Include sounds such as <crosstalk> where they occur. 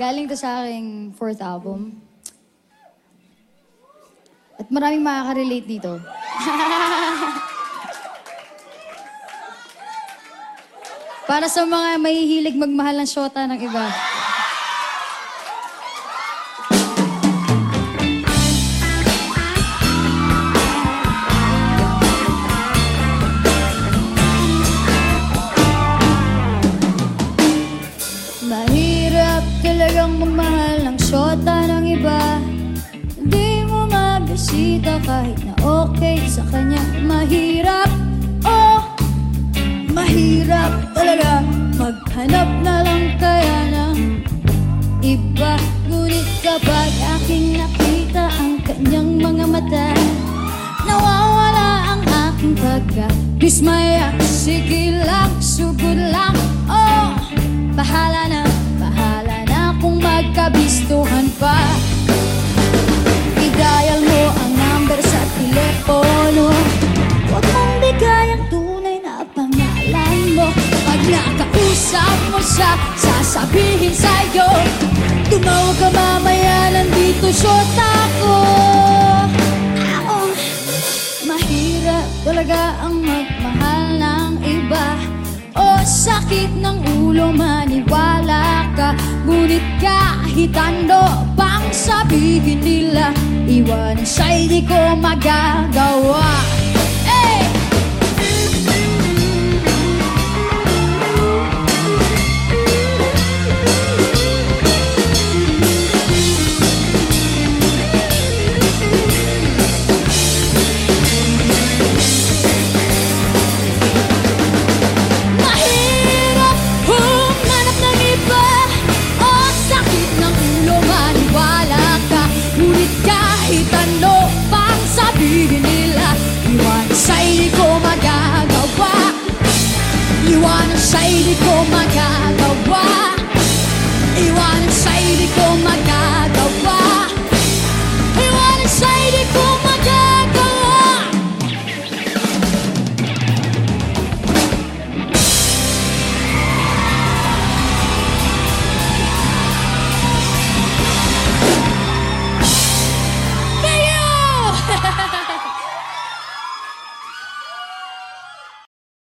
Galing to sa aking fourth album. At maraming makaka-relate dito. <laughs> Para sa mga mahihilig magmahal ng syota ng iba. Mabisita kahit na okay sa kanya Mahirap, oh Mahirap talaga Maghanap na lang kaya ng iba Ngunit kapag aking nakita ang kanyang mga mata. Nawawala ang aking pagka-dismaya Pag nakausap mo siya, sasabihin sa'yo Tumawag ka mamaya, nandito ko Ako, mahirap talaga ang magmahal ng iba. O sakit ng ulo, maniwala ka. Ngunit kahit ano pang sabihin nila Iwan siya'y di ko magagawa pang sabihin nila Iwan siya'y di ko magagawa. Iwan siya'y di ko magagawa